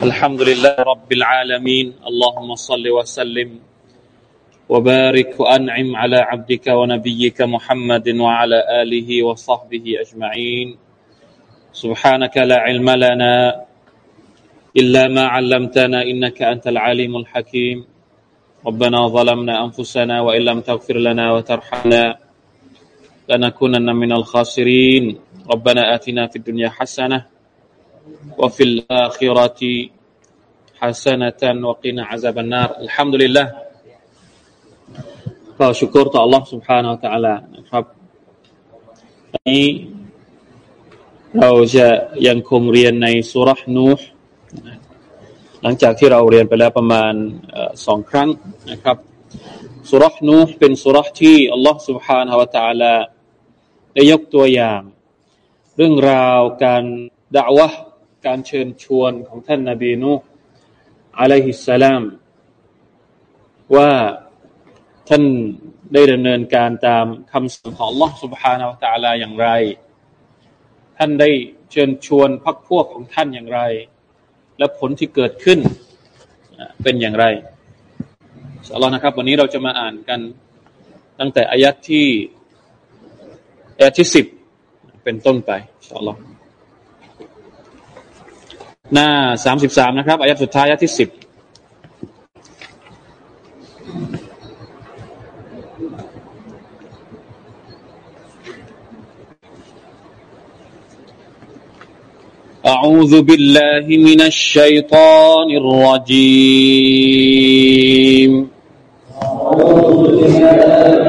الحمد لله رب العالمين. اللهم صل وسلم وبارك وأنعم على عبدك ونبيك محمد وعلى آله وصحبه أجمعين. سبحانك لا علم لنا إلا ما علمتنا إنك أنت العليم الحكيم. ربنا ظلمنا أنفسنا وإن لم تغفر لنا وترحمنا لنكونن من الخاسرين. ربنا آتنا في الدنيا حسنة وفي الآخرة حسنة وقنا عذاب النار الحمد لله ก็ชุกรต่อ Allah سبحانه และ تعالى นะครับวันนี้เราจะยังคงเรียนในสุรษนูห์หลังจากที่เราเรียนไปแล้วประมาณสองครั้งนะครับสุรษนูห์เป็นสุรษที่ Allah سبحانه และ تعالى ได้ยกตัวอย่าง เรื่องราวการด่าวะ การเชิญชวนของท่านนาบีนูอะลัยฮิสสลามว่าท่านได้ดำเนินการตามคำสั่งของ Allah سبحانه และ تعالى อย่างไร ท่านได้เชิญชวนพักพวกของท่านอย่างไร และผลที่เกิดขึ้นเป็นอย่างไรสัลลอนะครับ วันนี้เราจะมาอ่านกัน ตั้งแต่อายัดที่อายัดที่สิบเป็นต้นไปสัลลอ หน้าสามสิบสามนะครับอายะสุดท้ายอายะที่สิบ أعوذ بالله من الشيطان الرجيم أعوذ بالله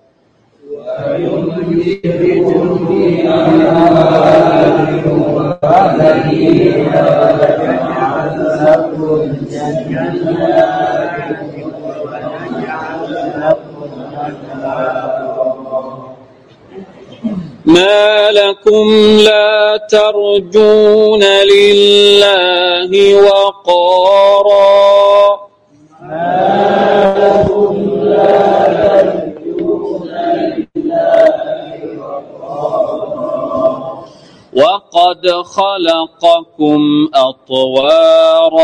ما لكم لا ترجون لله وقارا. ما لكم لا وقد خلقكم أطوارا.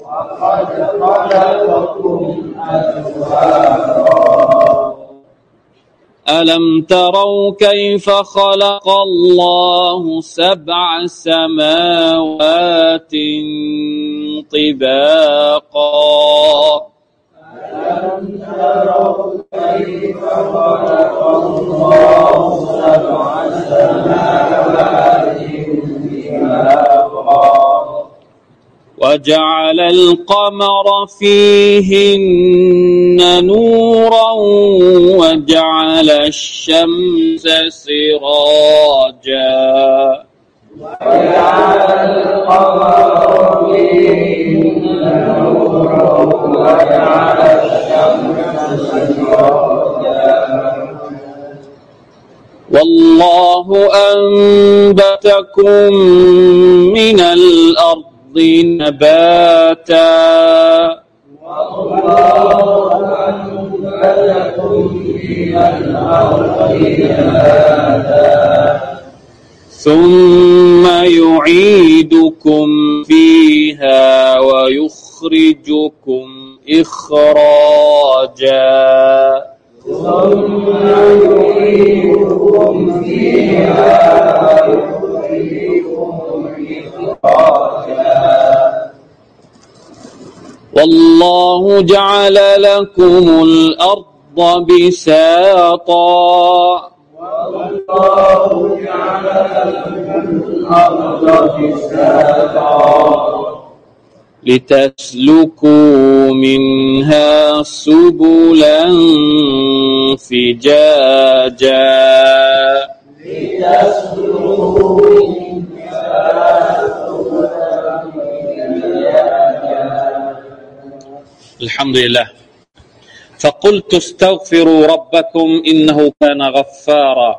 وقد خلقكم ألم تروا كيف خلق الله سبع سماوات طباقا؟ كيف خلق الله وجعل القمر فيهن نورا وجعل الشمس سراجا. وجعل القمر فيهن والله أنبتكم من الأرض نباتا. من الأرض ثم يعيدكم فيها ويخرجكم يخرجكم إخراجا. إخراجا والله جعل لكم الأرض بساطا. والله جعل لكم الأرض بساطا. لتسلكوا منها سبلا فجاجا لتسلكوا منها الحمد لله فقلت استغفروا ربكم إنه كان غفارا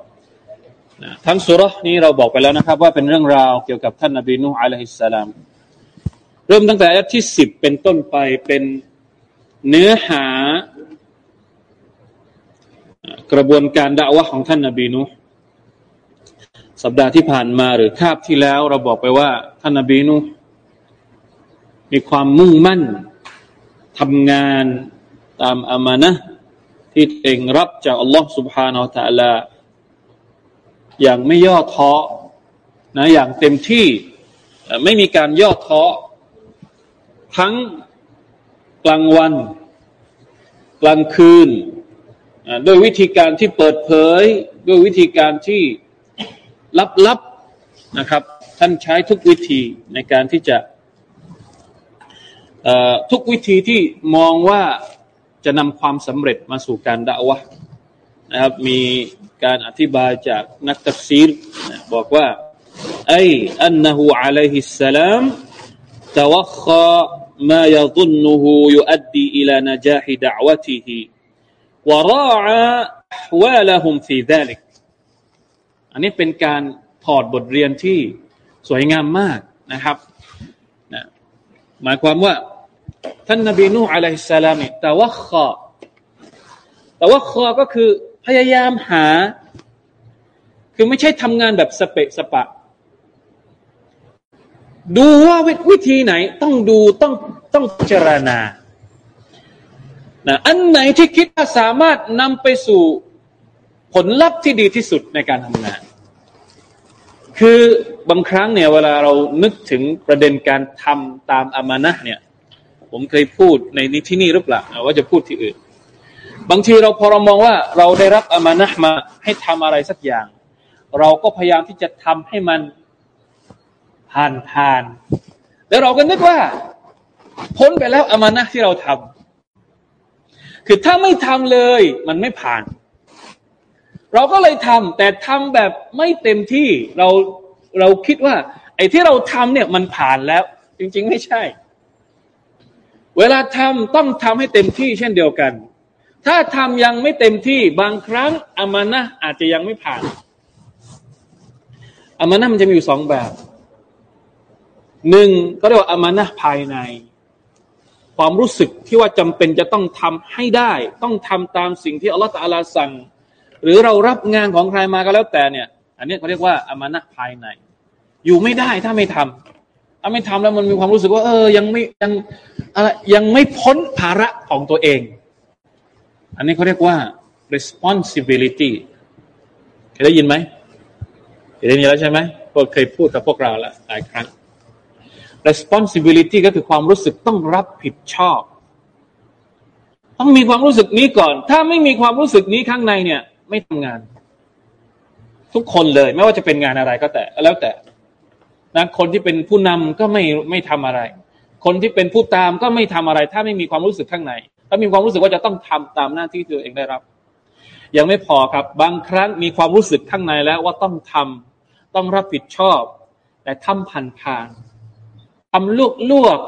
ทั้งสุรนี้เราบอกไปแล้วนะครับ ว่าเป็นเรื่องราวเกี่ยวกับท่านนบีนูฮ์อะลัยฮิสสลาม เริ่มตั้งแต่อาที่สิบเป็นต้นไปเป็นเนื้อหา กระบวนการด่าวะของท่านนบีนูสัปดาห์ที่ผ่านมาหรือคาบที่แล้ว เราบอกไปว่าท่านนบีนูมีความมุ่งมั่นทำงานตามอามานะที่เองรับจากอัลลอฮ์ سبحانه และ تعالى อย่างไม่ย่อท้อนะอย่างเต็มที่ไม่มีการย่อท้อ ทั้งกลางวัน กลางคืนด้วยวิธีการที่เปิดเผย ด้วยวิธีการที่ลับๆนะครับ ท่านใช้ทุกวิธีในการที่จะทุกวิธีที่มองว่าจะนำความสำเร็จมาสู่การด่าวะนะครับมีการอธิบายจากนักตักซีรบอกว่าไออันนหูอะลัยฮิสสลามตวัคคา ما يظنه يؤدي إلى نجاح دعوته وراعى أحوالهم في ذلك อันนี้เป็นการถอดบทเรียนที่สวยงามมากนะครับนะหมายความว่าท่านนบีนูอะลัยฮิสสลามแต่ว่าขอแต่ว่าขอก็คือพยายามหา คือไม่ใช่ทำงานแบบสเปะสปะ ดูว่าวิธีไหน ต้องดูต้องต้องพิจารณานะอันไหนที่คิดว่าสามารถนำไปสู่ผลลัพธ์ที่ดีที่สุดในการทำงาน คือบางครั้งเนี่ยเวลาเรานึกถึงประเด็นการทำตามอามานะเนี่ย ผมเคยพูดในนี้ที่นี่หรือเปล่าว่าจะพูดที่อื่น บางทีเราพอเรามองว่าเราได้รับอามานะมาให้ทำอะไรสักอย่าง เราก็พยายามที่จะทำให้มัน ผ่านผ่านแล้วเราก็นึกว่า พ้นไปแล้วอามานะที่เราทำคือถ้าไม่ทำเลย มันไม่ผ่าน เราก็เลยทำแต่ทำแบบไม่เต็มที่เราเราคิดว่า ไอ้ที่เราทำเนี่ยมันผ่านแล้ว จริง ๆ ไม่ใช่ เวลาทำต้องทำให้เต็มที่เช่นเดียวกัน ถ้าทำยังไม่เต็มที่บางครั้งอามานะอาจจะยังไม่ผ่านอามานะมันจะมีอยู่สองแบบ หนึ่งก็เรียกว่าอามานะภายใน ความรู้สึกที่ว่าจำเป็นจะต้องทำให้ได้ ต้องทำตามสิ่งที่อัลลอฮฺตาลาสั่ง หรือเรารับงานของใครมาก็แล้วแต่เนี่ย อันนี้เขาเรียกว่าอามานะภายใน อยู่ไม่ได้ถ้าไม่ทำถ้าไม่ทำแล้วมันมีความรู้สึกว่า เออ ยังไม่ยังอะไรยังไม่พ้นภาระของตัวเอง อันนี้เขาเรียกว่า responsibility เคยได้ยินไหมเคยได้ยินแล้วใช่ไหมพวกเคยพูดกับพวกเราแล้วหลายครั้ง responsibility ก็คือความรู้สึกต้องรับผิดชอบ ต้องมีความรู้สึกนี้ก่อน ถ้าไม่มีความรู้สึกนี้ข้างในเนี่ย ไม่ทำงาน ทุกคนเลย ไม่ว่าจะเป็นงานอะไรก็แต่ แล้วแต่นะคนที่เป็นผู้นำก็ไม่ไม่ทำอะไร คนที่เป็นผู้ตามก็ไม่ทำอะไร ถ้าไม่มีความรู้สึกข้างในถ้ามีความรู้สึกว่าจะต้องทำตามหน้าที่ตัวเองได้รับ ยังไม่พอครับ บางครั้งมีความรู้สึกข้างในแล้วว่าต้องทำต้องรับผิดชอบ แต่ทำผ่านผ่าน ทำลวกลวก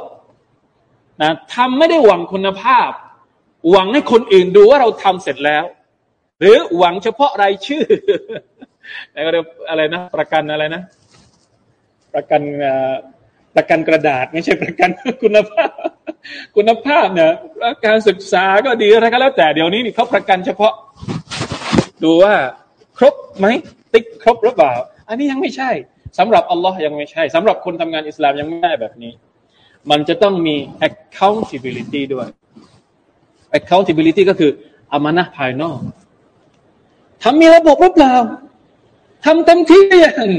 นะทำไม่ได้หวังคุณภาพ หวังให้คนอื่นดูว่าเราทำเสร็จแล้ว หรือหวังเฉพาะรายชื่ออะไรนะ ประกันอะไรนะ ประกันประกันกระดาษไม่ใช่ประกันคุณภาพ คุณภาพเนี่ยการศึกษาก็ดีอะไรก็แล้วแต่เดี๋ยวนี้นี่เขาประกันเฉพาะ ดูว่า ครบไหมติ๊กครบหรือเปล่า อันนี้ยังไม่ใช่ สำหรับอัลลอฮ์ยังไม่ใช่สำหรับคนทำงานอิสลามยังไม่ได้แบบนี้ มันจะต้องมี accountability ด้วย accountability ก็คืออามานะภายนอกทำมีระบบหรือเปล่าทำเต็มที่ยัง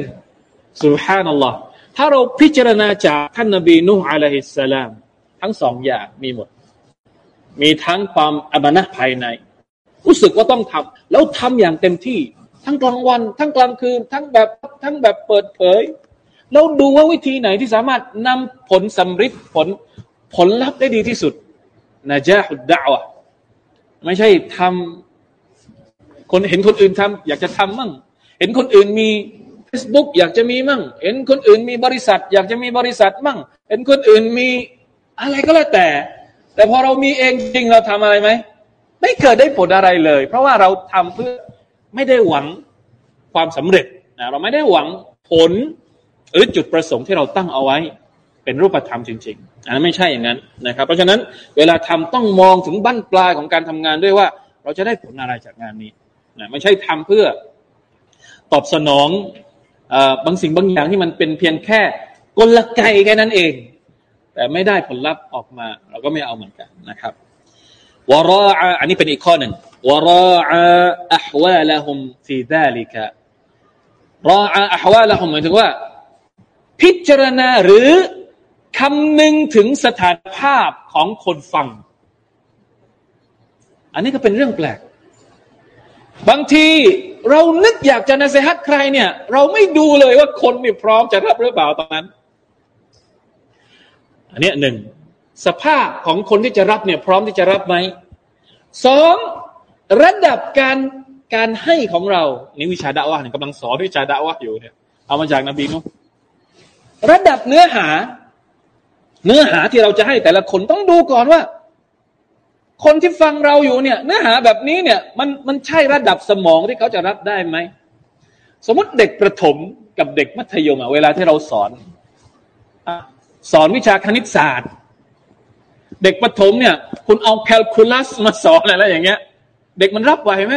สุฮานัลลอฮ์ถ้าเราพิจารณาจากท่านนบีนูฮ์อะลัยฮิสสลาม ทั้งสองอย่างมีหมด มีทั้งความอมานะภายใน รู้สึกว่าต้องทำแล้วทำอย่างเต็มที่ ทั้งกลางวัน ทั้งกลางคืน ทั้งแบบทั้งแบบเปิดเผย แล้วดูว่าวิธีไหนที่สามารถนำผลสำฤทธิ์ผลผลลัพธ์ได้ดีที่สุดนะจาหุดดาวะไม่ใช่ทำคนเห็นคนอื่นทำอยากจะทำมั่ง เห็นคนอื่นมี Facebook อยากจะมีมั่ง เห็นคนอื่นมีบริษัท อยากจะมีบริษัทมั่ง เห็นคนอื่นมีอะไรก็แล้วแต่ แต่พอเรามีเองจริงเราทำอะไรไหม ไม่เกิดได้ผลอะไรเลย เพราะว่าเราทำเพื่อ ไม่ได้หวังความสำเร็จนะเราไม่ได้หวังผลหรือจุดประสงค์ที่เราตั้งเอาไว้เป็นรูปธรรมจริง ๆ อันนั้นไม่ใช่อย่างนั้นนะครับ เพราะฉะนั้นเวลาทำต้องมองถึงบั้นปลายของการทำงานด้วยว่า เราจะได้ผลอะไรจากงานนี้นะไม่ใช่ทำเพื่อตอบสนองบางสิ่งบางอย่างที่มันเป็นเพียงแค่กลไกแค่นั้นเอง แต่ไม่ได้ผลลัพธ์ออกมา เราก็ไม่เอาเหมือนกันนะครับ วรออันนี้เป็นอีกข้อหนึ่งวรออัฮวาลหุมฟีดาลิกะรออัฮวาลหุมหมายถึงว่า พิจารณาหรือคำนึงถึงสถานภาพของคนฟัง อันนี้ก็เป็นเรื่องแปลก บางทีเรานึกอยากจะนาเซฮัตใครเนี่ย เราไม่ดูเลยว่าคนมีพร้อมจะรับหรือเปล่าตอนนั้น อันนี้หนึ่ง สภาพของคนที่จะรับเนี่ยพร้อมที่จะรับไหมสองระดับการการให้ของเรานี่วิชาดาวะเนี่ยกำลังสอนวิชาดาวะอยู่เนี่ยเอามาจากนบีนุระดับเนื้อหา เนื้อหาที่เราจะให้แต่ละคนต้องดูก่อนว่า คนที่ฟังเราอยู่เนี่ย เนื้อหาแบบนี้เนี่ย มันมันใช่ระดับสมองที่เขาจะรับได้ไหมสมมติเด็กประถมกับเด็กมัธยมอะเวลาที่เราสอนสอนวิชาคณิตศาสตร์ เด็กประถมเนี่ย คุณเอาแคลคูลัสมาสอนอะไรอย่างเงี้ย เด็กมันรับไหวไหม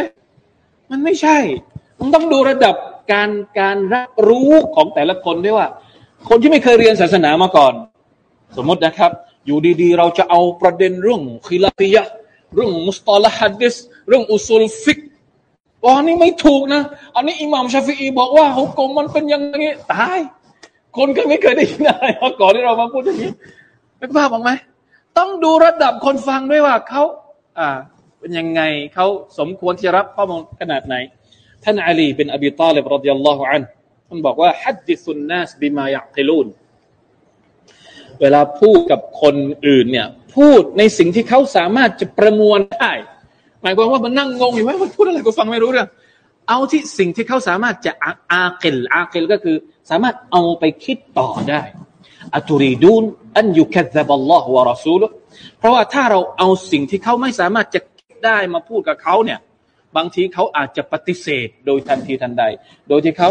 มันไม่ใช่ มันต้องดูระดับการการรับรู้ของแต่ละคนด้วยว่า คนที่ไม่เคยเรียนศาสนามาก่อน สมมตินะครับ อยู่ดีๆ เราจะเอาประเด็นเรื่องคิลาฟิยะเรื่องมุสตอลฮัดดิสเรื่องอุซุลฟิกว่านี่ไม่ถูกนะ อันนี้อิหม่ามชาฟีอีบอกว่าฮุกกมมันเป็นยังไงตาย คนก็ไม่เคยได้ยินอะไรมาก่อนที่เรามาพูดอย่างนี้ไม่ภาพออกไหม ต้องดูระดับคนฟังด้วยว่าเขาอ่าเป็นยังไงเขาสมควรที่จะรับข้อมูลขนาดไหน ท่านอาลีเป็นอบีตาลิบรดิยัลลอฮุอันท่านบอกว่าฮัดดิสุนนัสบิมายักิลูนเวลาพูดกับคนอื่นเนี่ย พูดในสิ่งที่เขาสามารถจะประมวลได้ หมายความว่ามันนั่งงงอยู่ไหมมันพูดอะไรก็ฟังไม่รู้เรื่องเอาที่สิ่งที่เขาสามารถจะอาเกลอาเกลก็คือ สามารถเอาไปคิดต่อได้ อัตุรีดูนอันยุคัซบัลลอฮฺวะรอซูลเพราะว่าถ้าเราเอาสิ่งที่เขาไม่สามารถจะคิดได้มาพูดกับเขาเนี่ย บางทีเขาอาจจะปฏิเสธโดยทันทีทันใด โดยที่เขา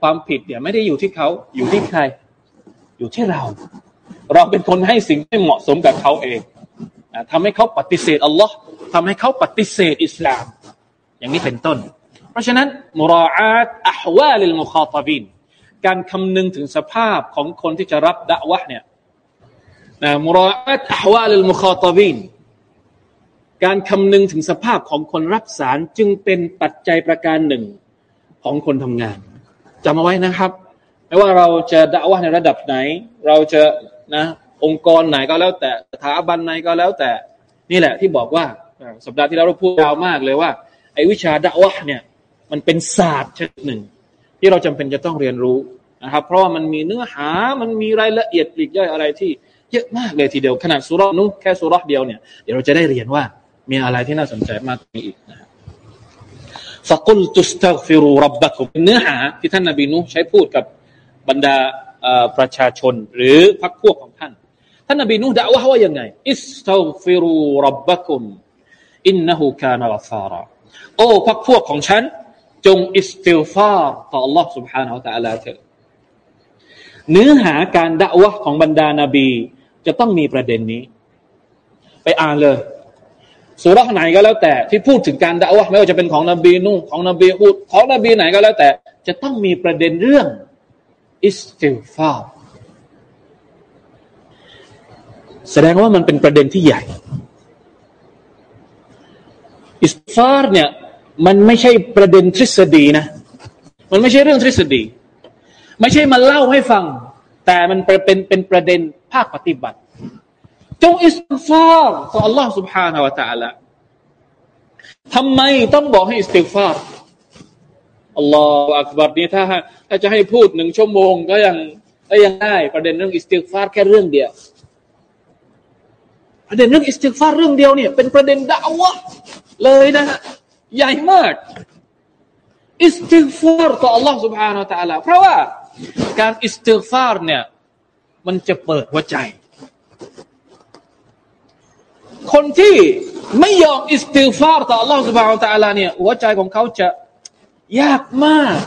ความผิดเนี่ยไม่ได้อยู่ที่เขาอยู่ที่ใคร อยู่ที่เรา เราเป็นคนให้สิ่งที่เหมาะสมกับเขาเองทำให้เขาปฏิเสธอัลลอฮ์ทำให้เขาปฏิเสธอิสลาม อย่างนี้เป็นต้น เพราะฉะนั้นมุราอาตอัฮวาลิลมุคาตบิน การคำนึงถึงสภาพของคนที่จะรับดะวะเนี่ยนะมุราอาตอัฮวาลิลมุคาตบินการคำนึงถึงสภาพของคนรับสารจึงเป็นปัจจัยประการหนึ่งของคนทำงานจำเอาไว้นะครับไม่ว่าเราจะด่าว่าในระดับไหน เราจะนะองค์กรไหนก็แล้วแต่สถาบันไหนก็แล้วแต่ นี่แหละที่บอกว่าสัปดาห์ที่เราพูดยาวมากเลยว่าไอ้วิชาด่าวะเนี่ย มันเป็นศาสตร์ชนิดหนึ่ง ที่เราจำเป็นจะต้องเรียนรู้นะครับ เพราะว่ามันมีเนื้อหามันมีรายละเอียดปลีกย่อยอะไรที่เยอะมากเลยทีเดียวขนาดสุรนุแค่สุรเดียวเนี่ยเดี๋ยวเราจะได้เรียนว่ามีอะไรที่น่าสนใจมากอีกนะครับฟะกุลตุสตักฟิรูรับบักุเนื้อหาที่ท่านนบีนุใช้พูดกับบรรดาประชาชนหรือพรรคพวกของท่าน ท่านนบีนูด่าว่าว่ายังไง استغفروا ربكم إنه كان غفارا โอ้พรรคพวกของฉัน จงอิสติลฟาร์ต่อ Allah سبحانه และ تعالى เถิดเนื้อหาการด่าวะของบรรดานาบี จะต้องมีประเด็นนี้ ไปอ่านเลยสุรษไหนก็แล้วแต่ ที่พูดถึงการด่าวะไม่ว่าจะเป็นของนบีนูของนบีอูดของนบีไหนก็แล้วแต่ จะต้องมีประเด็นเรื่องอิสติลฟาแสดงว่ามันเป็นประเด็นที่ใหญ่ อิสฟาร์เนี่ย มันไม่ใช่ประเด็นทฤษฎีนะ มันไม่ใช่เรื่องทฤษฎี ไม่ใช่มาเล่าให้ฟัง แต่มันเป็นเป็นประเด็นภาคปฏิบัติ จงอิสติฟารต่อ Allah سبحانه และ تعالى ทำไมต้องบอกให้อิสติฟารอัลลอฮฺอักบัรนี้ถ้าถ้าจะให้พูดหนึ่งชั่วโมง ก็ยังก็ยังได้ประเด็นเรื่องอิสติฟารแค่เรื่องเดียวประเด็นเรื่องอิสติฟารเรื่องเดียวเนี่ยเป็นประเด็นดาวะเลยนะฮะ ใหญ่มากอิสติฟารต่อ Allah سبحانه และ تعالى เพราะว่าการอิสติฟารเนี่ยมันจะเปิดหัวใจ คนที่ไม่ยอมอิสติฟารต่อ Allah سبحانه และ تعالى เนี่ยหัวใจของเขาจะยากมาก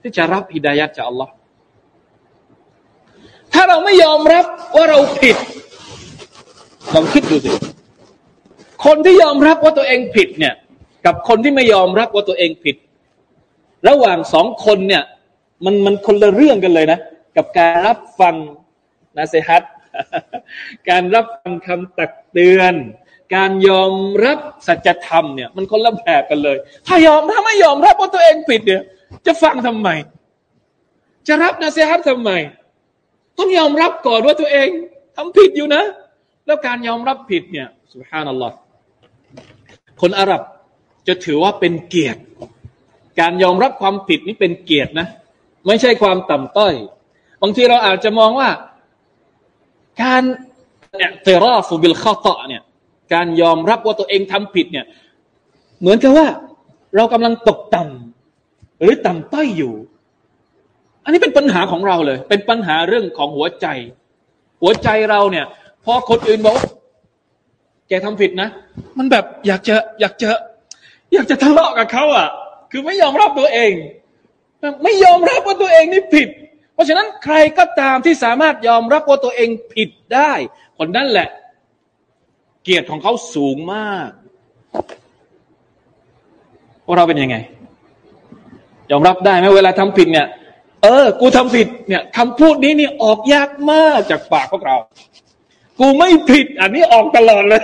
ที่จะรับฮิดายัดจาก Allah ถ้าเราไม่ยอมรับว่าเราผิดลองคิดดูสิ คนที่ยอมรับว่าตัวเองผิดเนี่ย กับคนที่ไม่ยอมรับว่าตัวเองผิด ระหว่างสองคนเนี่ย มันมันคนละเรื่องกันเลยนะ กับการรับฟังนาเซฮัตการรับฟังคำตักเตือน การยอมรับสัจธรรมเนี่ย มันคนละแบบกันเลย ถ้ายอมถ้าไม่ยอมรับว่าตัวเองผิดเนี่ย จะฟังทำไม จะรับนาเซฮัตทำไม ต้องยอมรับก่อนว่าตัวเองทำผิดอยู่นะ แล้วการยอมรับผิดเนี่ยสุภานัลลอฮ์คนอาหรับ จะถือว่าเป็นเกียรติ การยอมรับความผิดนี่เป็นเกียรตินะ ไม่ใช่ความต่ำต้อย บางทีเราอาจจะมองว่า การเนี่ยเตรอฟูบิลข้าตะเนี่ย การยอมรับว่าตัวเองทำผิดเนี่ย เหมือนกับว่า เรากำลังตกต่ำหรือต่ำต้อยอยู่ อันนี้เป็นปัญหาของเราเลย เป็นปัญหาเรื่องของหัวใจ หัวใจเราเนี่ยพอคนอื่นบอกแกทำผิดนะ มันแบบอยากจะอยากจะ อยากจะทะเลาะกับเขาอะ คือไม่ยอมรับตัวเอง ไม่ยอมรับว่าตัวเองนี่ผิด เพราะฉะนั้นใครก็ตามที่สามารถยอมรับว่าตัวเองผิดได้ คนนั้นแหละ เกียรติของเขาสูงมากว่าเราเป็นยังไง ยอมรับได้ไหมเวลาทำผิดเนี่ย เออ กูทำผิดเนี่ยคำพูดนี้นี่ออกยากมากจากปากพวกเรา กูไม่ผิด อันนี้ออกตลอดเลย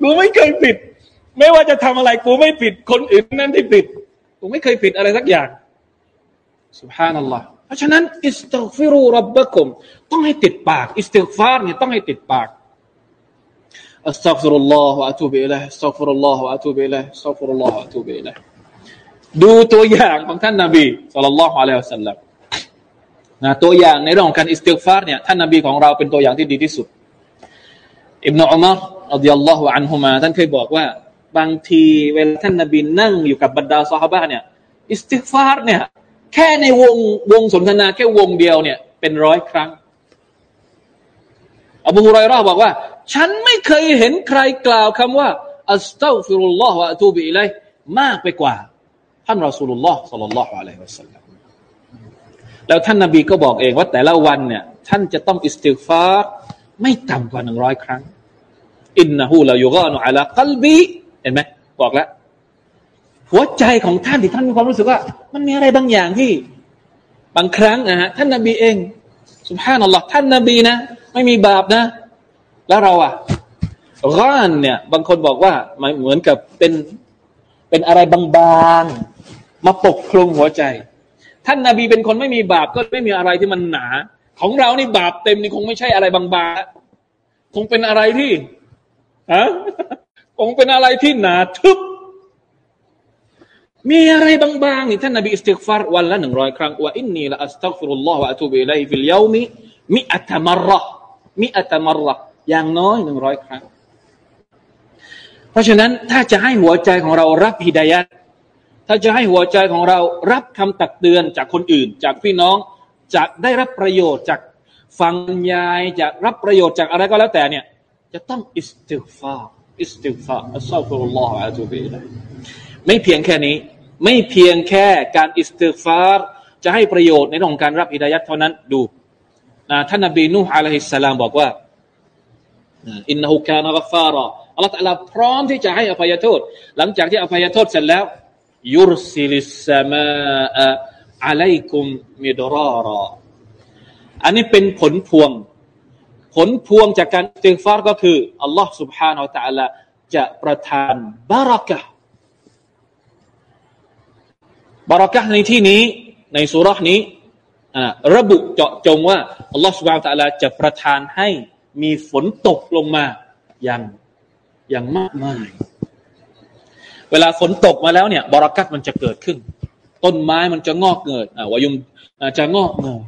กูไม่เคยผิด ไม่ว่าจะทำอะไรกูไม่ผิดคนอื่นนั่นที่ผิดกูไม่เคยผิดอะไรสักอย่างسبحان الله เพราะฉะนั้น استغفروا ربكم ต้องให้ติดปาก อิสติฟารเนี่ยต้องให้ติดปากอัสตัฟิรุลลอฮฺอะตูบิอิลัยอัสตัฟิรุลลอฮฺอะตูบิอิลัยอัสตัฟิรุลลอฮฺอะตูบิอิลัยดูตัวอย่างของท่านนบี صلى الله عليه وسلم นะตัวอย่างในเรื่องของการอิสติฆฟารเนี่ยท่านนบีของเราเป็นตัวอย่างที่ดีที่สุดอิบนาอุมารอัลลอฮฺลอฮฺอันฮุมาท่านเคยบอกว่า บางทีเวลาท่านนบีนั่งอยู่กับบรรดาซอฮาบะเนี่ย อิสติฆฟารเนี่ยแค่ในวงวงสนทนาแค่วงเดียวเนี่ย เป็นร้อยครั้ง อบูฮุไรรอบอกว่า ฉันไม่เคยเห็นใครกล่าวคำว่า أستغفر الله وأتوب إليه มากไปกว่า ท่านรอสูลุลลอฮ์สัลลัลลอฮุอะลัยฮิวะสัลลัมแล้วท่านนาบีก็บอกเองว่าแต่ละวันเนี่ย ท่านจะต้องอิสติฆฟารไม่ต่ำกว่าหนึ่งร้อยครั้งอินนะฮูลายุกานุอัลาคัลบี เห็นไหมบอกแล้วหัวใจของท่านที่ท่านมีความรู้สึกว่า มันมีอะไรบางอย่างที่ บางครั้งนะฮะท่านนาบีเองสุภาพนัลลอฮ์ท่านนาบีนะไม่มีบาปนะ แล้วเราอะร้านเนี่ย บางคนบอกว่ามันเหมือนกับเป็นเป็นอะไรบางๆ มาปกคลุมหัวใจ ท่านนาบีเป็นคนไม่มีบาปก็ไม่มีอะไรที่มันหนา ของเรานี่บาปเต็มนี่คงไม่ใช่อะไรบางๆคงเป็นอะไรที่ฮะ คงเป็นอะไรที่หนาทึบ มีอะไรบางๆนี่ท่านนบีอิสติกฟารวันละหนึ่งร้อยครั้งว่าอินนีละอัสตักฟิรุลลอฮฺวะอัตูบิลัยฟิลยามิมิอัตมรห์มิอัตมรห์อย่างน้อยหนึ่งร้อยครั้ง เพราะฉะนั้นถ้าจะให้หัวใจของเรารับฮิดายะฮฺถ้าจะให้หัวใจของเรารับคำตักเตือนจากคนอื่น จากพี่น้องจะได้รับประโยชน์จากฟังบรรยายจะรับประโยชน์จากอะไรก็แล้วแต่เนี่ย จะต้องอิสติฆฟา อิสติฆฟาร أستغفر الله وأتوب إليه ไม่เพียงแค่นี้ ไม่เพียงแค่การอิสติฆฟารจะให้ประโยชน์ในเรื่องของการรับฮิดายะฮฺเท่านั้นดูนะท่านนบีนูฮ์อะลัยฮิสสลามบอกว่าอินนุกานกัฟฟาระอัลลอฮฺตะลาพร้อมที่จะให้อภัยโทษ หลังจากที่อภัยโทษเสร็จแล้ว ยุรซิลิสมาอะลัยกุมมิดรารออันนี้เป็นผลพวง ผลพวงจากการติฟารก็คืออัลลอฮ์ سبحانه และ تعالى จะประทานบารักะบารักะในที่นี้ ในสุรานี้ระบุเจาะจงว่าอัลลอฮ์ سبحانه และ تعالى จะประทานให้ มีฝนตกลงมาอย่างอย่างมากมาย เวลาฝนตกมาแล้วเนี่ยบรากัตมันจะเกิดขึ้น ต้นไม้มันจะงอกเกิดอ่าวายุมจะงอกเงย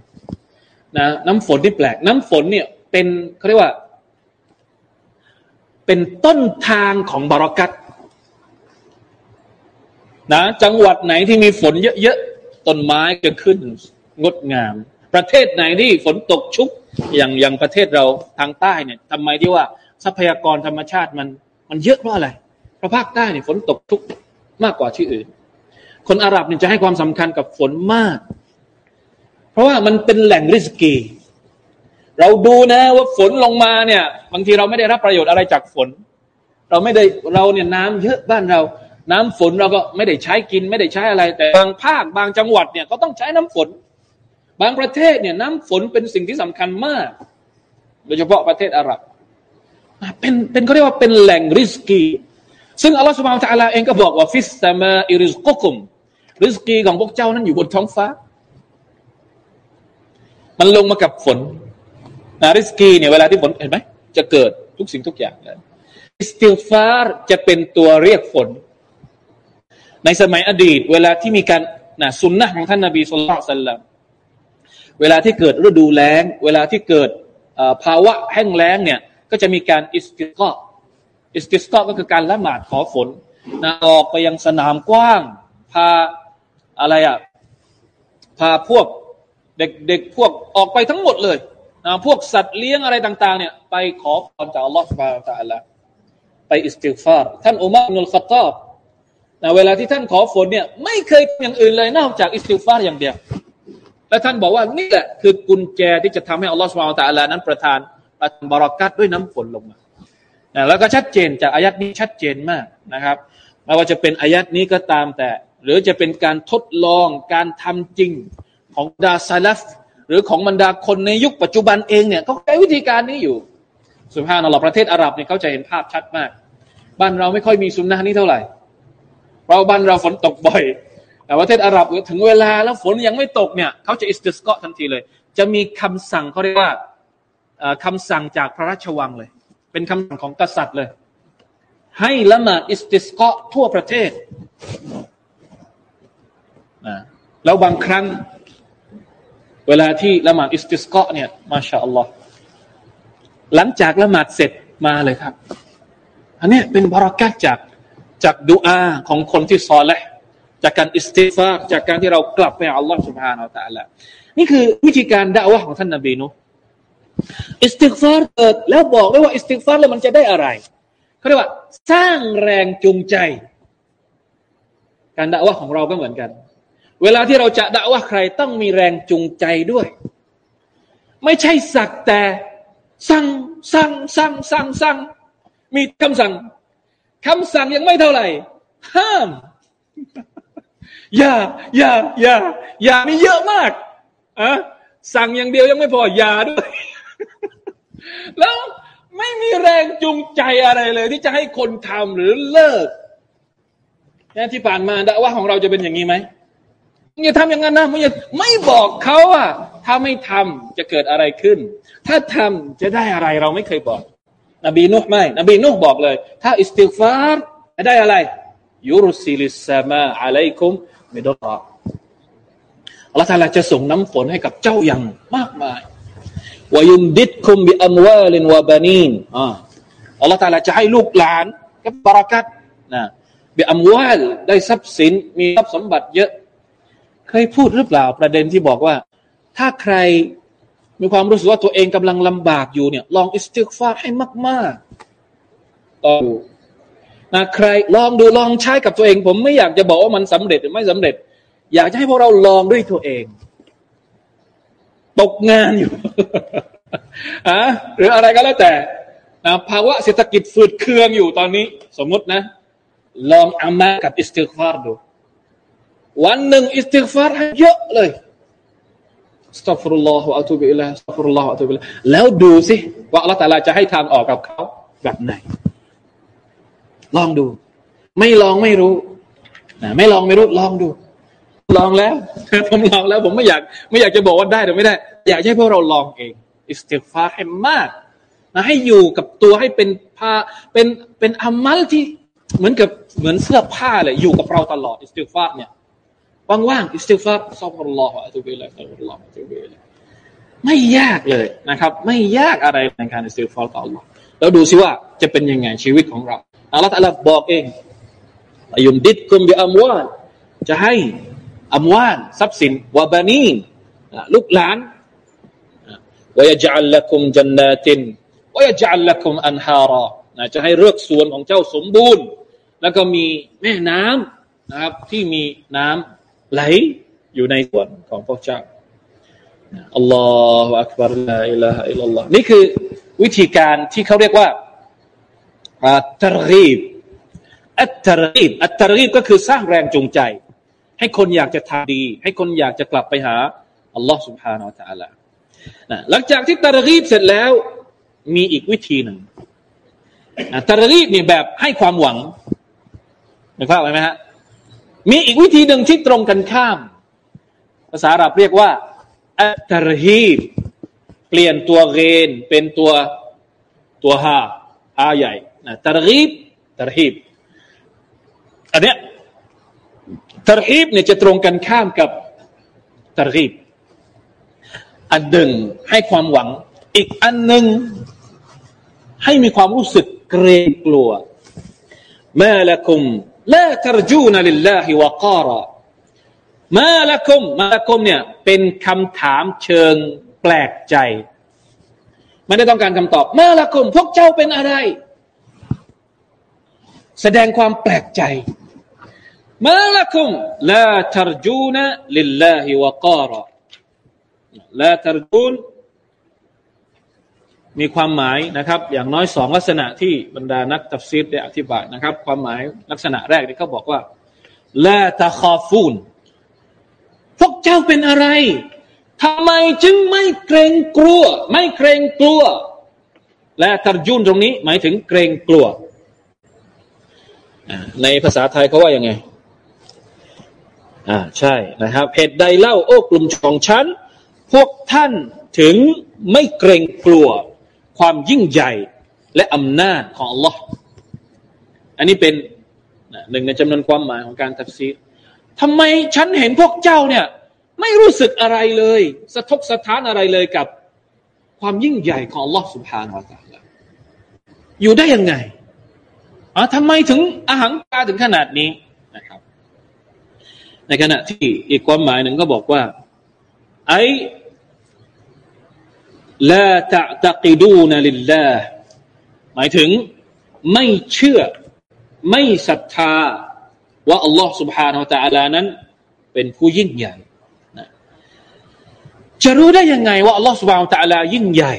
นะน้ำฝนที่แปลก น้ำฝนเนี่ย เป็นเขาเรียกว่า เป็นต้นทางของบารักัตนะจังหวัดไหนที่มีฝนเยอะๆต้นไม้จะขึ้นงดงาม ประเทศไหนที่ฝนตกชุก อย่างอย่างประเทศเราทางใต้เนี่ยทำไมที่ว่าทรัพยากรธรรมชาติมัน มันเยอะเพราะอะไรเพราะภาคใต้เนี่ยฝนตกชุกมากกว่าที่อื่น คนอาหรับเนี่ยจะให้ความสำคัญกับฝนมาก เพราะว่ามันเป็นแหล่งริสกี เราดูนะว่าฝนลงมาเนี่ย บางทีเราไม่ได้รับประโยชน์อะไรจากฝน เราไม่ได้เราเนี่ยน้ำเยอะบ้านเรา น้ำฝนเราก็ไม่ได้ใช้กินไม่ได้ใช้อะไร แต่บางภาคบางจังหวัดเนี่ยก็ต้องใช้น้ำฝน บางประเทศเนี่ยน้ำฝนเป็นสิ่งที่สำคัญมาก โดยเฉพาะประเทศอาหรับเป็นเป็นเขาเรียกว่าเป็นแหล่งริสกี ซึ่ง الله سبحانه وتعالى เองก็บอกว่า في السماء رزقكم ริสกีของพวกเจ้านั้นอยู่บนท้องฟ้า มันลงมากับฝน นะริสกีเนี่ยเวลาที่ฝนเห็นไหมจะเกิดทุกสิ่งทุกอย่างอิสติฆฟารจะเป็นตัวเรียกฝน ในสมัยอดีต เวลาที่มีการนะสุนนะของท่านนาบีสุลต่านละเวลาที่เกิดฤดูแล้ง เวลาที่เกิดภาวะแห้งแล้งเนี่ย ก็จะมีการอิสติสกออิสติสกอก็คือการละหมาดขอฝนนะออกไปยังสนามกว้าง พาอะไรอะพาพวกเด็กๆพวกออกไปทั้งหมดเลย นะพวกสัตว์เลี้ยงอะไรต่าง ๆ เนี่ยไปขอพรจากอัลลอฮฺสุบานตะอัลละไปอิสติฟารท่านอุมารุลขตอบนะเวลาที่ท่านขอฝนเนี่ยไม่เคยอย่างอื่นเลยนอกจากอิสติฟารอย่างเดียว และท่านบอกว่านี่แหละคือกุญแจที่จะทำให้อัลลอฮฺสุบานตะอัลลนั้นประทานประทานบารักัตด้วยน้ำฝนลงมานะแล้วก็ชัดเจนจากอายัดนี้ชัดเจนมากนะครับไม่ว่าจะเป็นอายัดนี้ก็ตามแต่ หรือจะเป็นการทดลองการทำจริงของดาซาลฟ หรือของบรรดาคนในยุคปัจจุบันเองเนี่ยเขาใช้วิธีการนี้อยู่ สุภาพนัลลอฮ์ประเทศอาหรับเนี่ยเขาจะเห็นภาพชัดมาก บ้านเราไม่ค่อยมีสุนนะนี้เท่าไหร่เราบ้านเราฝนตกบ่อย แต่ประเทศอาหรับถึงเวลาแล้วฝนยังไม่ตกเนี่ยเขาจะอิสติสกอทันทีเลย จะมีคำสั่งเขาเรียกว่าคำสั่งจากพระราชวังเลย เป็นคำสั่งของกษัตริย์เลย ให้ละหมาดอิสติสกอทั่วประเทศนะแล้วบางครั้ง เวลาที่ละหมาดอิสติสกออฺเนี่ย ما شاء الله หลังจากละหมาดเสร็จมาเลยครับ อันนี้เป็นบะรอกะฮฺจากจากดุอาอฺของคนที่ซอและฮฺและจากการอิสติฆฟารจากการที่เรากลับไป الله سبحانه وتعالى นี่คือวิธีการดะอฺวะฮฺของท่านนบีนูหฺอิสติฆฟารเถิดแล้วบอกด้วยว่าอิสติฆฟารแล้วมันจะได้อะไรเขาเรียกว่า สร้างแรงจูงใจ การด่าวะของเราก็เหมือนกัน เวลาที่เราจะด่าวะใครต้องมีแรงจูงใจด้วย ไม่ใช่สักแต่สั่งสั่งสั่งสั่งสั่งมีคำสั่งคำสั่งยังไม่เท่าไหร่ ห้าม อย่า อย่า อย่า อย่ามีเยอะมากอะสั่งอย่างเดียวยังไม่พออย่าด้วย แล้วไม่มีแรงจูงใจอะไรเลย ที่จะให้คนทำหรือเลิกนี่ที่ผ่านมาดะว่าของเราจะเป็นอย่างนี้ไหม อย่าทำอย่างนั้นนะไม่อย่าไม่บอกเขาว่าถ้าไม่ทำจะเกิดอะไรขึ้น ถ้าทำจะได้อะไรเราไม่เคยบอก นบีนุห์ไม่ นบีนุห์บอกเลย ถ้าอิสติฟารจะได้อะไรยุรุสิลิสมาอะลัยกุมมิดรออัลลอฮฺาลาจะส่งน้ำฝนให้กับเจ้าอย่างมากมายวายุมดิดคุมบิอัมวาลินวาบานีนอ่าอัลลอฮฺาลาจะให้ลูกหลานกับบารักัตนะบิอัมวาลได้ทรัพย์สินมีทรัพย์สมบัติเยอะ เคยพูดหรือเปล่าประเด็นที่บอกว่า ถ้าใครมีความรู้สึกว่าตัวเองกำลังลำบากอยู่เนี่ย ลองอิสติกฟาร์ให้มากๆลองดูนะใครลองดูลองใช้กับตัวเอง ผมไม่อยากจะบอกว่ามันสำเร็จหรือไม่สำเร็จ อยากจะให้พวกเราลองด้วยตัวเอง ตกงานอยู่อะหรืออะไรก็แล้วแต่นะภาวะเศรษฐกิจฝืดเคืองอยู่ตอนนี้ สมมตินะ ลองอามากับอิสติกฟาร์ดู วันหนึ่งอิสติกฟาร์ให้เยอะเลยสตัฟรุลลอฮฺอัตุบิลลาสตัฟรุลลอฮฺอัตุบิลลาแล้วดูสิว่าอัลลอฮฺตาลาจะให้ทางออกกับเขาแบบไหน ลองดู ไม่ลองไม่รู้นะไม่ลองไม่รู้ลองดู ลองแล้วผมลองแล้ว ผมไม่อยาก ไม่อยากจะบอกว่าได้หรือไม่ได้ อยากให้พวกเราลองเอง อิสติฆฟารให้มากนะให้อยู่กับตัวให้เป็นผ้าเป็นเป็นอามัลที่เหมือนกับเหมือนเสื้อผ้าเลยอยู่กับเราตลอดอิสติฆฟารเนี่ย ว่างๆอิสติฆฟาร أستغفر الله وأتوب إليه أستغفر الله وأتوب إليه ไม่ยากเลยนะครับ ไม่ยากอะไรในการอิสติฟาร์ต่อ Allah แล้วดูสิว่าจะเป็นยังไงชีวิตของเราالله تعالى บอกเองอายุมดิดคุมบิอัมวานจะให้อัมวานทรัพย์สินวะบานีนลูกหลานวยจัลละคุมจันนาตินวยจัลละคุมอันฮาราจะให้เลือกส่วนของเจ้าสมบูรณ์ แล้วก็มีแม่น้ำนะครับที่มีน้ำ ไหลอยู่ในส่วนของพระเจ้าอัลลอฮฺอักบารลาอิลาฮอิลลอฮนี่คือวิธีการที่เขาเรียกว่าอัตรีบอัตรีบอัตรีบก็คือสร้างแรงจูงใจ ให้คนอยากจะทำดี ให้คนอยากจะกลับไปหาอัลลอฮฺสุบฮานาอัลลอฮนะหลังจากที่ตารีบเสร็จแล้วมีอีกวิธีหนึ่งตารีบนี่แบบให้ความหวังเห็นภาไหมฮะ มีอีกวิธีหนึ่งที่ตรงกันข้าม ภาษาอาหรับเรียกว่าอัตรฮีบเปลี่ยนตัวเกนเป็นตัวตัวฮาฮาใหญ่นะตรฮีบตรฮีบอันเนี้ยตรฮีบเนี่ยจะตรงกันข้ามกับตรฮีบอันหนึ่งให้ความหวัง อีกอันหนึ่งให้มีความรู้สึกเกรงกลัวมาละคุม ลาตรจูนลิลลาฮิวะการما لكم ما لكم เนี่ยเป็นคำถามเชิงแปลกใจ ไม่ได้ต้องการคำตอบ ما لكم พวกเจ้าเป็นอะไร แสดงความแปลกใจما لكم لا ترجون لله وقارا لا ترجون มีความหมายนะครับ อย่างน้อยสองลักษณะที่บรรดานักตัฟซีรได้อธิบายนะครับ ความหมายลักษณะแรกที่เขาบอกว่าละตะคอฟูนพวกเจ้าเป็นอะไรทำไมจึงไม่เกรงกลัว ไม่เกรงกลัว และตรจุนตรงนี้ หมายถึงเกรงกลัว ในภาษาไทยเขาว่ายังไง อ่าใช่นะครับเหตุใดเล่าโอ้กลุ่มของฉัน พวกท่านถึงไม่เกรงกลัว ความยิ่งใหญ่และอำนาจของ Allah อันนี้เป็นหนึ่งในจำนวนความหมายของการตัดซีทำไมฉันเห็นพวกเจ้าเนี่ย ไม่รู้สึกอะไรเลย สะทกสะท้านอะไรเลยกับความยิ่งใหญ่ของ Allah سبحانه และ تعالى อยู่ได้ยังไงอ๋อทำไมถึงอาหารกาถึงขนาดนี้นะครับ ในขณะที่อีกความหมายหนึ่งก็บอกว่าไอ ลาตะตะกิดูนลิลลาหมายถึงไม่เชื่อไม่ศรัทธาว่าอัลลอฮ์ سبحانه และ تعالى นั้น เป็นผู้ยิ่งใหญ่นะจะรู้ได้ยังไงว่าอัลลอฮ์ سبحانه และ تعالى ยิ่งใหญ่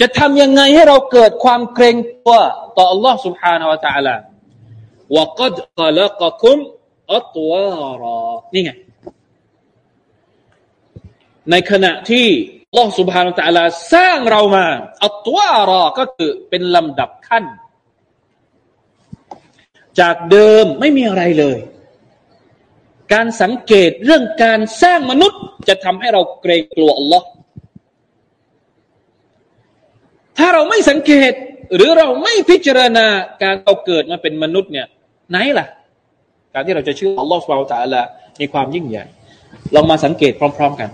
จะทำยังไงให้เราเกิดความเกรงกลัวต่ออัลลอฮ์ سبحانه และ تعالى ว่ากัดขลักคุมอัตวารอนี่ไง ในขณะที่ ลอสุบฮานุตะลาสร้างเรามาอัตวารอก็คือเป็นลำดับขั้น จากเดิมไม่มีอะไรเลย การสังเกตเรื่องการสร้างมนุษย์จะทำให้เราเกรงกลัวอัลลอฮ์ถ้าเราไม่สังเกตหรือเราไม่พิจารณาการเราเกิดมาเป็นมนุษย์เนี่ย ไหนล่ะ การที่เราจะเชื่ออัลลอฮ์สุบฮานุตะลามีความยิ่งใหญ่ลองมาสังเกตพร้อม ๆ กัน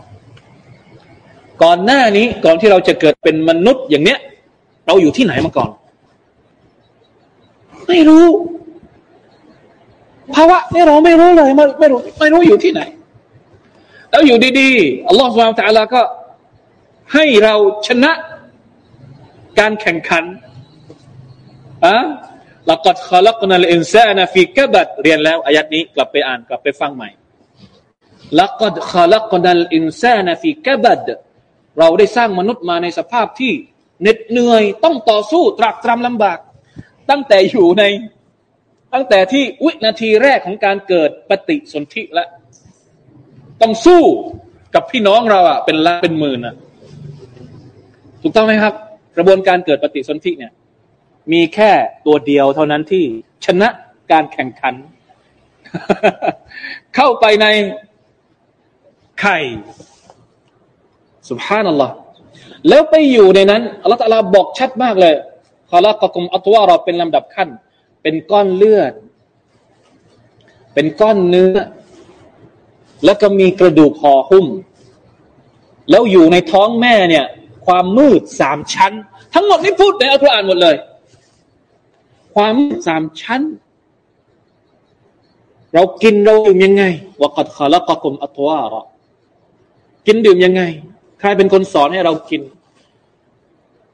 ก่อนหน้านี้ก่อนที่เราจะเกิดเป็นมนุษย์อย่างเนี้ย เราอยู่ที่ไหนมาก่อน ไม่รู้ภาวะนี่เราไม่รู้เลยไม่ไม่รู้ไม่รู้อยู่ที่ไหน แล้วอยู่ดีๆอัลลอฮฺสุบฮานตะลาก็ ให้เราชนะการแข่งขันอะลักดขลักนัลอินซานฟีกะบัดเรียนแล้วอายัดนี้ กลับไปอ่านกลับไปฟังใหม่ลักดขลักนัลอินซานฟีกะบัด เราได้สร้างมนุษย์มาในสภาพที่เหน็ดเหนื่อยต้องต่อสู้ตรากตรำลำบาก ตั้งแต่อยู่ในตั้งแต่ที่วินาทีแรกของการเกิดปฏิสนธิแล้วต้องสู้กับพี่น้องเราอะเป็นล้านเป็นหมื่นอะถูกต้องไหมครับ กระบวนการเกิดปฏิสนธิเนี่ย มีแค่ตัวเดียวเท่านั้นที่ชนะการแข่งขัน เข้าไปในไข่ สุบฮานัลลอฮ์แล้วไปอยู่ในนั้นอัลลอฮฺตะลาบอกชัดมากเลยคอลักกุมอัตวาเราเป็นลำดับขั้น เป็นก้อนเลือด เป็นก้อนเนื้อ แล้วก็มีกระดูกห่อหุ้ม แล้วอยู่ในท้องแม่เนี่ย ความมืดสามชั้น ทั้งหมดนี้พูดในอัลกุรอานหมดเลย ความมืดสามชั้น เรากินเราดื่มยังไงวกัดคอลักกุมอัตวาเรากินดื่มยังไง ครเป็นคนสอนให้เรากิน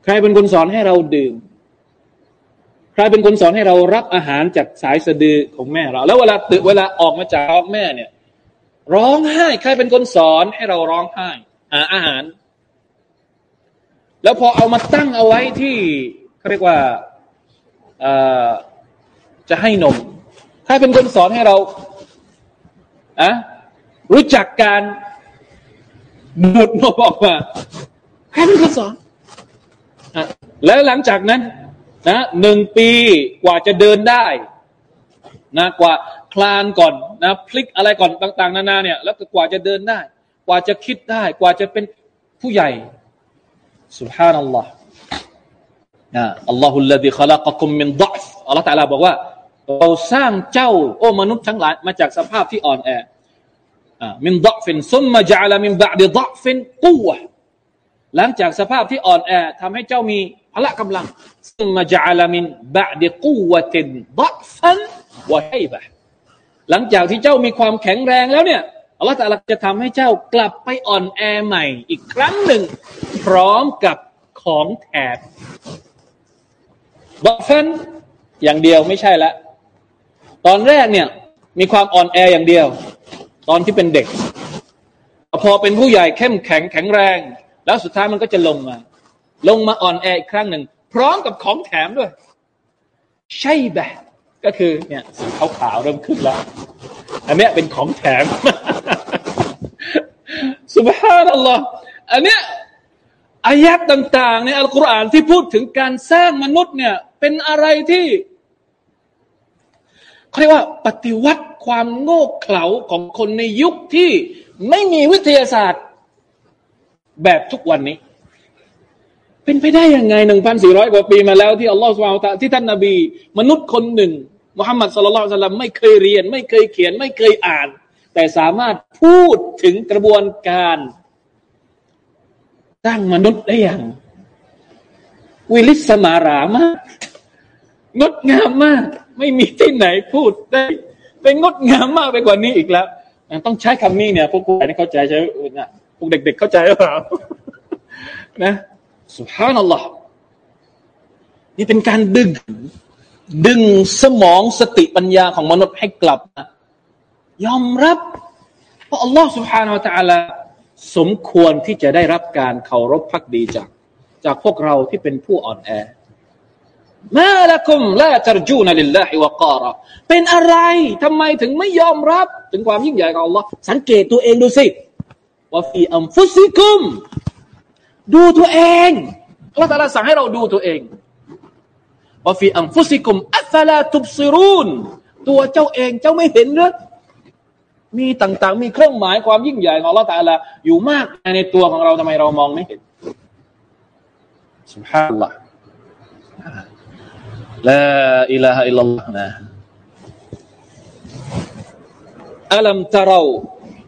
ใครเป็นคนสอนให้เราดื่ม ใครเป็นคนสอนให้เรารับอาหารจากสายสะดือของแม่เรา แล้วเวลาตื่นเวลาออกมาจากท้องแม่เนี่ย ร้องไห้ ใครเป็นคนสอนให้เราร้องไห้หาอาหาร แล้วพอเอามาตั้งเอาไว้ที่เขาเรียกว่าจะให้นม ใครเป็นคนสอนให้เราอะรู้จักการ ดูดนมออกมาใครเป็นคนสอนอแล้วหลังจากนั้นนะหนึ่งปีกว่าจะเดินได้นะกว่าคลานก่อนนะพลิกอะไรก่อนต่าง ๆ นานาเนี่ย แล้วก็กว่าจะเดินได้ กว่าจะคิดได้ กว่าจะเป็นผู้ใหญ่สุบฮานัลลอฮ์นะอัลลอฮุลลดีขลักกุมมินดอฟอัลลอฮ์ตะลาบอกว่าเราสร้างเจ้า โอ้มนุษย์ทั้งหลายมาจากสภาพที่อ่อนแอ من ضعف ثم جعل من بعد ضعف قوة หลังจากสภาพที่อ่อนแอทำให้เจ้ามีพละกำลังซึ่งมาจาลามินบะดกูวะตินดัฟันวะให้บะหลังจากที่เจ้ามีความแข็งแรงแล้วเนี่ยอัลลอฮฺจะทำให้เจ้ากลับไปอ่อนแอใหม่อีกครั้งหนึ่ง พร้อมกับของแถมضعفا อย่างเดียวไม่ใช่ละ ตอนแรกเนี่ยมีความอ่อนแออย่างเดียว ตอนที่เป็นเด็ก พอเป็นผู้ใหญ่เข้มแข็งแข็งแรง แล้วสุดท้ายมันก็จะลงมา ลงมาอ่อนแออีกครั้งหนึ่ง พร้อมกับของแถมด้วย ใช่แบบก็คือเนี่ยสีขาวขาวเริ่มขึ้นแล้ว อันนี้เป็นของแถมสุบฮานัลลอฮ์อันเนี้ยอายัดต่างๆในอัลกุรอานที่พูดถึงการสร้างมนุษย์เนี่ย เป็นอะไรที่ เขาเรียกว่าปฏิวัติความโง่เขลาของคนในยุคที่ไม่มีวิทยาศาสตร์ แบบทุกวันนี้ เป็นไปได้ยังไงหนึ่งพันสี่ร้อยกว่าปีมาแล้วที่อัลลอฮฺสุบฮาตที่ท่านนาบี มนุษย์คนหนึ่งมุฮัมมัดสุลลัลสลัมไม่เคยเรียน ไม่เคยเขียน ไม่เคยอ่าน แต่สามารถพูดถึงกระบวนการสร้างมนุษย์ได้อย่างวิลิศมาหรามากงดงามมาก ไม่มีที่ไหนพูดได้เป็นงดงามมากไปกว่านี้อีกแล้วต้องใช้คำนี้เนี่ยพวกผู้ใหญ่เข้าใจใช่ไหมพวกเด็ก ๆ เข้าใจหรือเปล่านะسبحان اللهนี่เป็นการดึง ดึงสมองสติปัญญาของมนุษย์ให้กลับยอมรับว่าอัลลอฮ์ سبحانه وتعالىสมควรที่จะได้รับการเคารพภักดีจาก จากพวกเราที่เป็นผู้อ่อนแอ ما لكم لا ترجون لله وقاراเป็นอะไรทำไมถึงไม่ยอมรับ ถึงความยิ่งใหญ่ของ อัลลอฮฺ สังเกตตัวเองดูสิوفي أنفسكم ดูตัวเองอัลลอฮฺ تعالىสั่งให้เราดูตัวเองوفي أنفسكم أفلا تبصرونตัวเจ้าเองเจ้าไม่เห็นหรือมีต่างๆ มีเครื่องหมายความยิ่งใหญ่ของอัลลอฮฺตาลาอยู่มากในตัวของเราทำไมเรามองไม่เห็น ลาอิลาฮะอิลลัลลอฮ์นะอัลัมตะเรา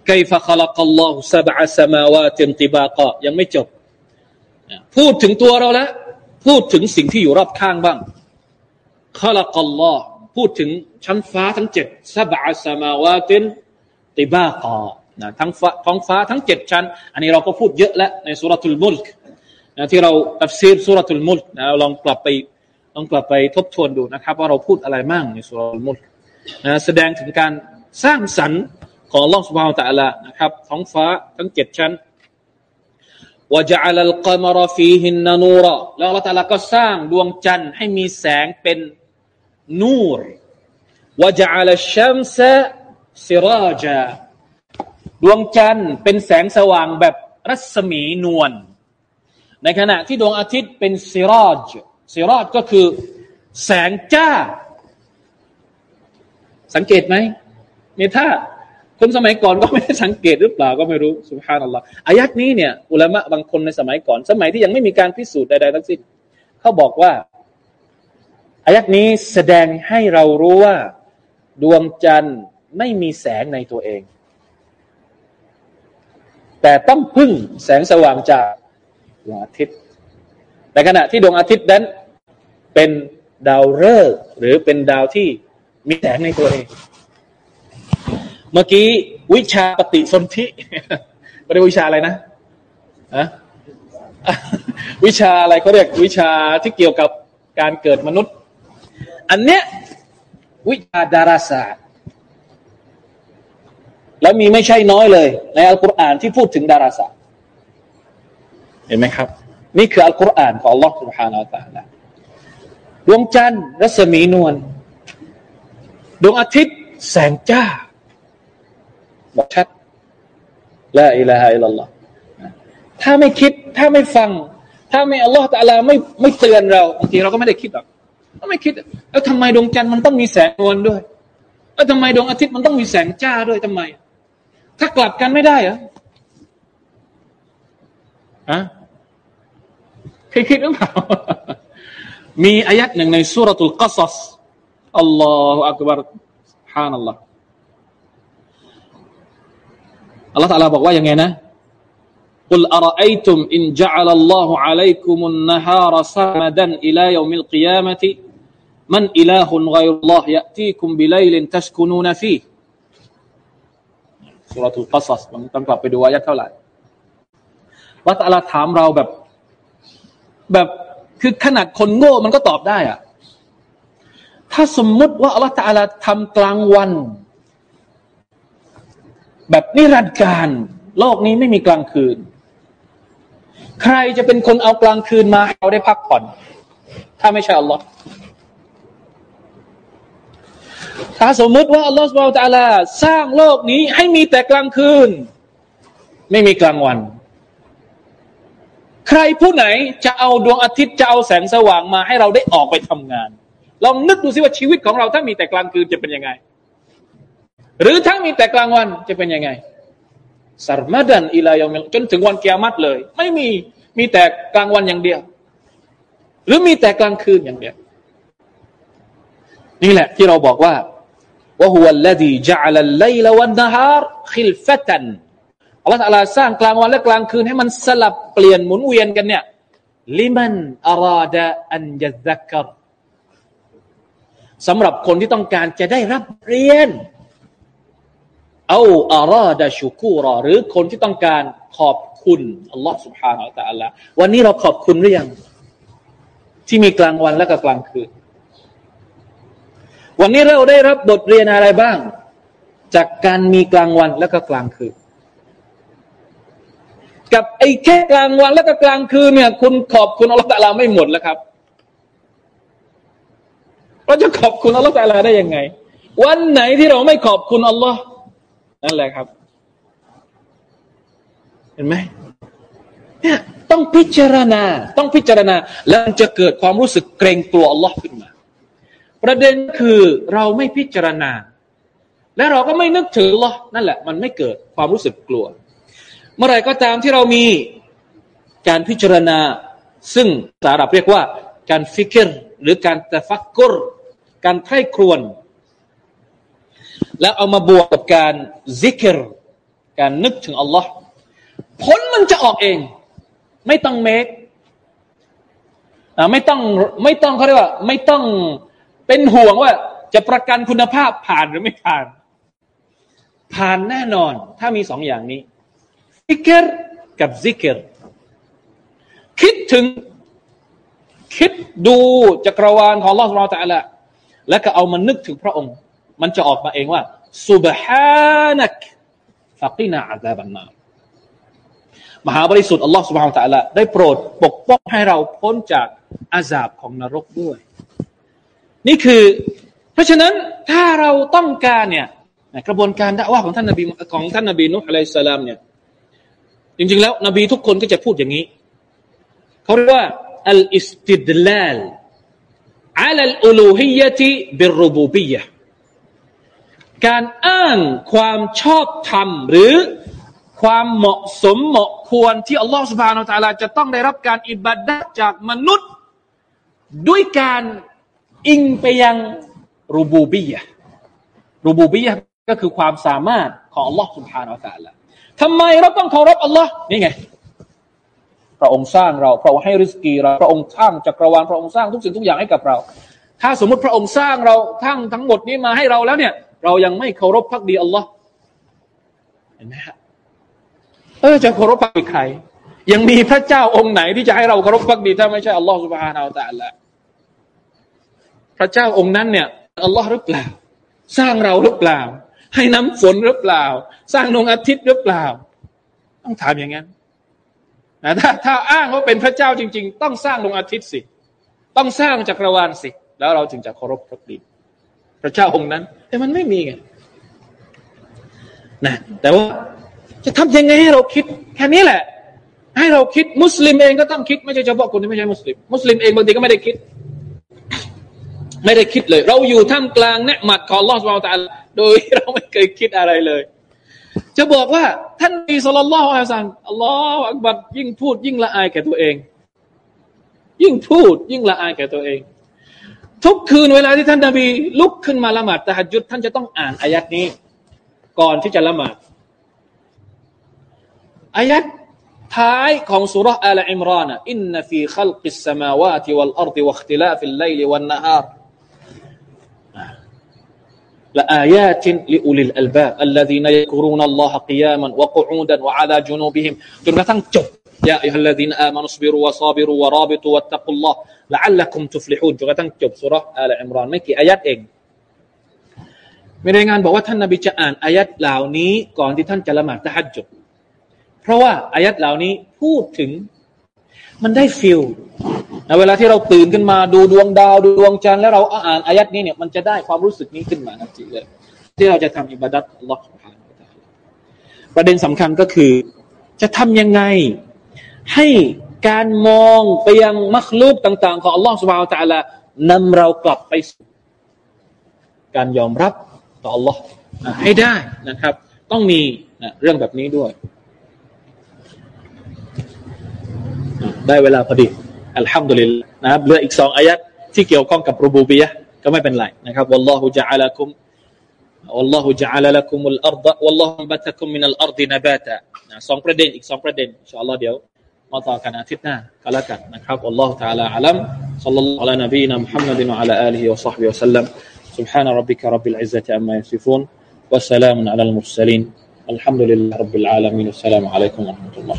ไกฟะขลักอัลลอฮ์ซาบะสมาวาตินติบากะยังไม่จบ พูดถึงตัวเราแล้ว พูดถึงสิ่งที่อยู่รอบข้างบ้างขลักอัลลอฮ์พูดถึงชั้นฟ้าทั้งเจ็ดซาบะสมาวาตินติบากะนะทั้งฟ้าท้องฟ้าทั้งเจ็ดชั้น อันนี้เราก็พูดเยอะแล้วในสุรทูลมุลกนะที่เราตัฟซีรสุรทูลมุลกนะลองกลับไป ลองกลับไปทบทวนดูนะครับ ว่าเราพูดอะไรมั่งในสุรทูลมุลนะแสดงถึงการสร้างสรรค์ของล่องสุภาพตะละนะครับ ท้องฟ้าทั้งเจ็ดชั้นว่าจะจัลลกมรฟีหินนูรแล้วอัลลอฮฺตาลาก็สร้างดวงจันทร์ให้มีแสงเป็นนูรว่าจะจัลลชัมซะซิราจาดวงจันทร์เป็นแสงสว่างแบบรัศมีนวลในขณะที่ดวงอาทิตย์เป็นซิราจ ซิราจก็คือ แสงจ้า สังเกตไหมนี่ถ้าคนสมัยก่อนก็ไม่ได้สังเกตหรือเปล่าก็ไม่รู้สุภาพนัลลอฮ์อายัดนี้เนี่ย อุลามะบางคนในสมัยก่อน สมัยที่ยังไม่มีการพิสูจน์ใดๆทั้งสิ้นเขาบอกว่าอายัดนี้แสดงให้เรารู้ว่าดวงจันทร์ไม่มีแสงในตัวเอง แต่ต้องพึ่งแสงสว่างจากดวงอาทิตย์ ในขณะที่ดวงอาทิตย์นั้นเป็นดาวฤกษ์หรือเป็นดาวที่มีแสงในตัวเอง เมื่อกี้วิชาปฏิสนธิเรียกวิชาอะไรนะอะวิชาอะไรเขาเรียกวิชาที่เกี่ยวกับการเกิดมนุษย์ อันเนี้ยวิชาดาราศาสตร์ แล้วมีไม่ใช่น้อยเลย ในอัลกุรอานที่พูดถึงดาราศาสตร์ เห็นไหมครับ นี่คืออัลกุรอานของ Allah سبحانه และ تعالى ดวงจันทร์รัศมีนวลดวงอาทิตย์แสงจ้าบอกชัดละอิละฮะอิลลัลลอฮถ้าไม่คิด ถ้าไม่ฟัง ถ้าไม่อัลลอฮฺตะลาไม่ไม่เตือนเราบางทีเราก็ไม่ได้คิดหรอกก็ไม่คิดแล้วทำไมดวงจันทร์มันต้องมีแสงนวลด้วยแล้วทำไมดวงอาทิตย์มันต้องมีแสงจ้าด้วยทำไม ถ้ากลับกันไม่ได้เหรออะ เคยคิดหรือเปล่ามีอายัดหนึ่งในสุรทูลกัสสอัลลอฮฺอักบารฮานัลลอฮ์อัลลอฮฺตะลาบอกว่ายังไงนะ قل أرأيتم إن جعل الله عليكم النهار سرمدا إلى يوم القيامة من إله غير الله يأتيكم بليل تسكنون فيه สุรทูลกัสสต้องกลับไปดูอายัดเท่าไหร่ว่าตะลาถามเราแบบ แบบคือขนาดคนโง่มันก็ตอบได้อะถ้าสมมุติว่าอัลลอฮฺตาลาทำกลางวัน แบบนิรันดร์การ โลกนี้ไม่มีกลางคืน ใครจะเป็นคนเอากลางคืนมาให้เราได้พักผ่อน ถ้าไม่ใช่อัลลอฮ์ถ้าสมมุติว่าอัลลอฮฺสุบไบร์ตาลาสร้างโลกนี้ให้มีแต่กลางคืน ไม่มีกลางวัน ใครผู้ไหนจะเอาดวงอาทิตย์จะเอาแสงสว่างมาให้เราได้ออกไปทำงาน ลองนึกดูสิว่าชีวิตของเราถ้ามีแต่กลางคืนจะเป็นยังไง หรือถ้ามีแต่กลางวันจะเป็นยังไงสารมาดันอิลายมจนถึงวันเกียรติเลย ไม่มีมีแต่กลางวันอย่างเดียว หรือมีแต่กลางคืนอย่างเดียว นี่แหละที่เราบอกว่าوهو الذي جعل الليل والنهار خلفة อัลลอฮฺอาสร้างกลางวันและกลางคืนให้มันสลับเปลี่ยนหมุนเวียนกันเนี่ยلمن أراد أن يذكرสำหรับคนที่ต้องการจะได้รับเรียนأو أراد شكوراหรือคนที่ต้องการขอบคุณอัลลอฮฺ سبحانه وتعالى วันนี้เราขอบคุณหรือยัง ที่มีกลางวันและก็กลางคืน วันนี้เราได้รับบทเรียนอะไรบ้าง จากการมีกลางวันและก็กลางคืน กับไอ้แค่กลางวันและก็กลางคืนเนี่ย คุณขอบคุณอัลลอฮฺตะลาไม่หมดแล้วครับเราจะขอบคุณอัลลอฮฺตะลาได้ยังไง วันไหนที่เราไม่ขอบคุณอัลลอฮ์นั่นแหละครับ เห็นไหมเนี่ยต้องพิจารณา ต้องพิจารณา แล้วจะเกิดความรู้สึกเกรงกลัวอัลลอฮ์ขึ้นมา ประเด็นคือเราไม่พิจารณา และเราก็ไม่นึกถึงอัลลอนั่นแหละ มันไม่เกิดความรู้สึกกลัว มื่อไรก็ตามที่เรามีการพิจารณา ซึ่งสารับเรียกว่า การฟิกรหรือการตะฟักกุรการไข้ครวน แล้วเอามาบวกกับการ ذكر การนึกถึงอัลลอฮ์ผลมันจะออกเอง ไม่ต้อง make ไม่ต้องไม่ต้องเขาเรียกว่า ไม่ต้องเป็นห่วงว่า จะประกันคุณภาพผ่านหรือไม่ผ่าน ผ่านแน่นอน ถ้ามีสองอย่างนี้ ذكر กับ فكر คิดถึงคิดดูจักรวาลของลอสเราแต่ละแล้วก็เอามันนึกถึงพระองค์ มันจะออกมาเองว่าสุบฮานักฟักีนาอาซาบันนามหาบริสุทธิ์อัลลอฮฺสุบฮานตะละได้โปรดปกป้องให้เราพ้นจากอาซาบของนรกด้วย นี่คือ เพราะฉะนั้นถ้าเราต้องการเนี่ยกระบวนการด่าว่าของท่านนบีของท่านนบีนุฮัยสลามเนี่ย จริง ๆ แล้วนบีทุกคนก็จะพูดอย่างนี้ เขาเรียกว่าอัลอิสติดลาลอัลลอุลูฮิยะติบิรูบูบียะการอ้างความชอบธรรม หรือความเหมาะสมเหมาะควรที่อัลลอฮฺสุบฮานาอัลลอฮฺจะต้องได้รับการอิบัดดจากมนุษย์ ด้วยการอิงไปยังรูบูบียะรูบูบียะก็คือความสามารถของอัลลอฮฺสุบฮานาอัลลอฮฺ ทำไมเราต้องเคารพอัลลอฮ์นี่ไงพระองค์สร้างเราพระองค์ให้ริสกีเราพระองค์สร้างจักรวาลพระองค์สร้างทุกสิ่งทุกอย่างให้กับเรา ถ้าสมมติพระองค์สร้างเราทั้งทั้งหมดนี้มาให้เราแล้วเนี่ย เรายังไม่เคารพพักดีอัลลอฮ์เห็นไหมฮะเออจะเคารพพักดีใคร ยังมีพระเจ้าองค์ไหนที่จะให้เราเคารพพักดีถ้าไม่ใช่อัลลอฮ์สุบฮานาอัลลอฮ์พระเจ้าองค์นั้นเนี่ยอัลลอฮ์หรือเปล่า สร้างเราหรือเปล่า ให้น้ำฝนหรือเปล่า สร้างดวงอาทิตย์หรือเปล่า ต้องถามอย่างนั้นนะถ้าถ้าอ้างว่าเป็นพระเจ้าจริง ๆ ต้องสร้างดวงอาทิตย์สิ ต้องสร้างจักรวาลสิ แล้วเราถึงจะเคารพพระดีพระเจ้าองค์นั้น แต่มันไม่มีไงนะแต่ว่าจะทำยังไงให้เราคิด แค่นี้แหละ ให้เราคิดมุสลิมเองก็ต้องคิดไม่ใช่เฉพาะคนที่ไม่ใช่มุสลิม มุสลิมเองบางทีก็ไม่ได้คิด ไม่ได้คิดเลย เราอยู่ท่ามกลางنعمة ของอัลลอฮ์ سبحانه وتعالى โดยเราไม่เคยคิดอะไรเลย จะบอกว่า ท่านมีสุลต่านละอัลลอฮ์الله أكبرยิ่งพูดยิ่งละอายแก่ตัวเอง ยิ่งพูดยิ่งละอายแก่ตัวเอง ทุกคืนเวลาที่ท่านนบีลุกขึ้นมาละหมาดตะฮัดยุดท่านจะต้องอ่านอายัดนี้ ก่อนที่จะละหมาดآية ท้ายของ سورة آل عمران إن في خلق السماوات والأرض واختلاف الليل والنهار لآيات لأولي الألباب الذين يذكرون الله قياما وقعودا وعلى جنوبهم จนกระทั่งจบ يا أيها الذين آمنوا اصبروا وصابروا ورابطوا واتقوا الله لعلكم تفلحون จนกระทั่งจบสุรษอัลอิมรานไม่กี่อายัดเองมีรายงานบอกว่าท่านนบีจะอ่านอายัดเหล่านี้ก่อนที่ท่านจะละหมาดตะฮัจจุดเพราะว่าอายัดเหล่านี้พูดถึงมันได้ฟิล นะเวลาที่เราตื่นขึ้นมาดูดวงดาวดูดวงจันทร์แล้วเราอ่านอายัดนี้เนี่ยมันจะได้ความรู้สึกนี้ขึ้นมาทันทีเลยที่เราจะทำอิบาดัตอัลลอฮฺประเด็นสำคัญก็คือ จะทำยังไงให้การมองไปยังมัคลูกต่าง ๆ ของอัลลอฮฺสุบฮานตะลานำเรากลับไปสู่การยอมรับต่ออัลลอฮ์ให้ได้นะครับ ต้องมีนะเรื่องแบบนี้ด้วย ได้เวลาพอดี อัลฮัมดุลิลล์นะครับเหลืออีกสองอายัดที่เกี่ยวข้องกับรูบูบียะก็ไม่เป็นไรนะครับ والله جعل لكم والله جعل لكم الأرض والله أنبتكم من الأرض نباتا สองประเด็นอีกสองประเด็นอินชาอัลลอฮ์เดี๋ยวมาต่อกันอาทิตย์หน้าก็แล้วกันนะครับ والله تعالى أعلم صلى الله على نبينا محمد وعلى آله وصحبه وسلم سبحان ربك رب العزة عما يصفون وسلام على المرسلين الحمد لله رب العالمين والسلام عليكم ورحمة الله